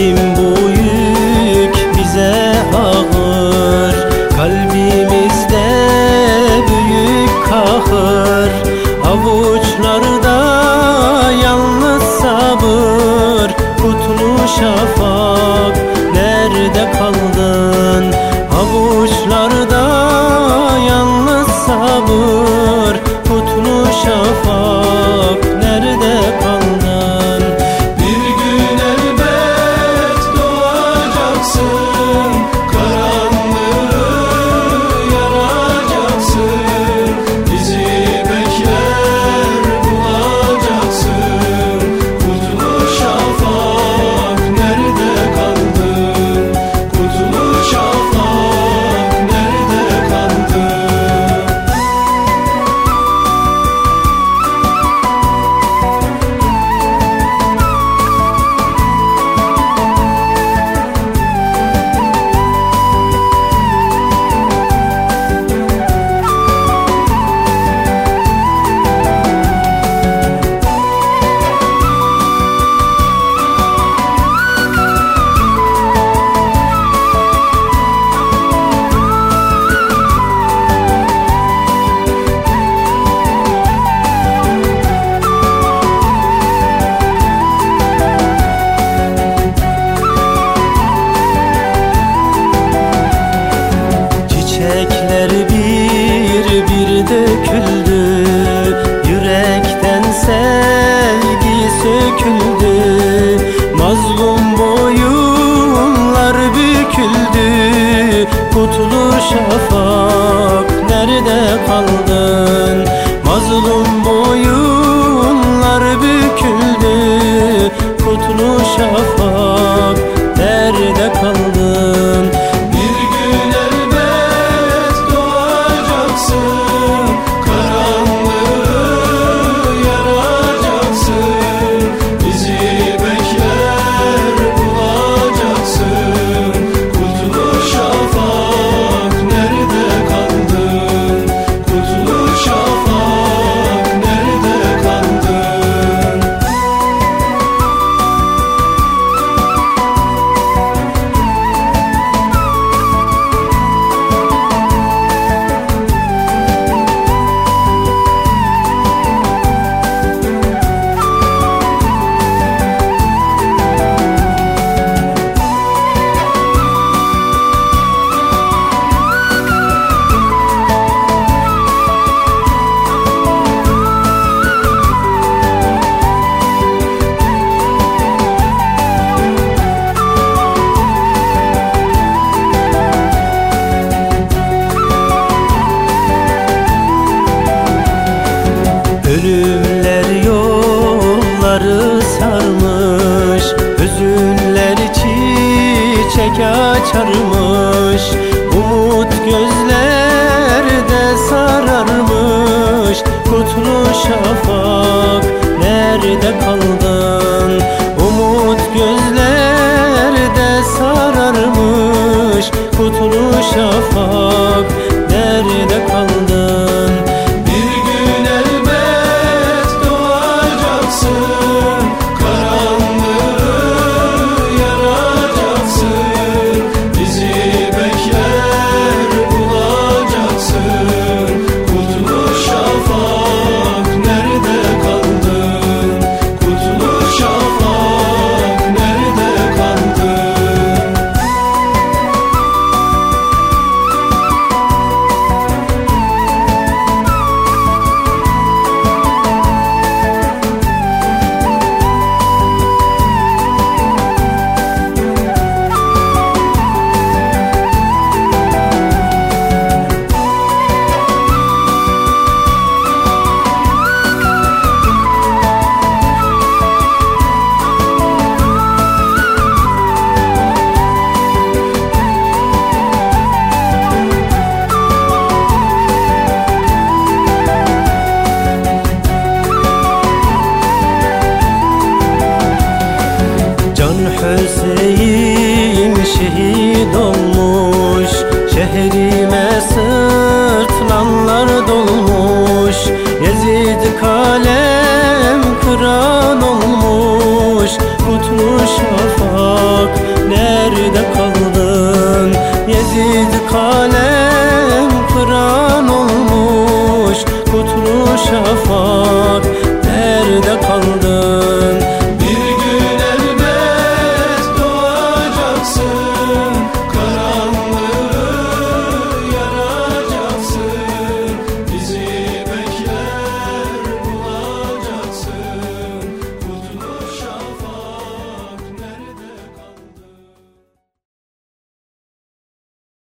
Rabbim bu yük bize ağır. Kalbimizde büyük kahır. Avuçlarda yalnız sabır. Kutlu şafak Kutlu şafak. Nerede kaldın? Mazlum boyunlar büküldü. Kutlu şafak yolları sarmış Hüzünler çiçek açarmış Umut gözlerde sararmış. Kutlu şafak nerede kaldın kutlu şafak Nerede kaldın? Yezid kalem kıran olmuş. Kutlu şafak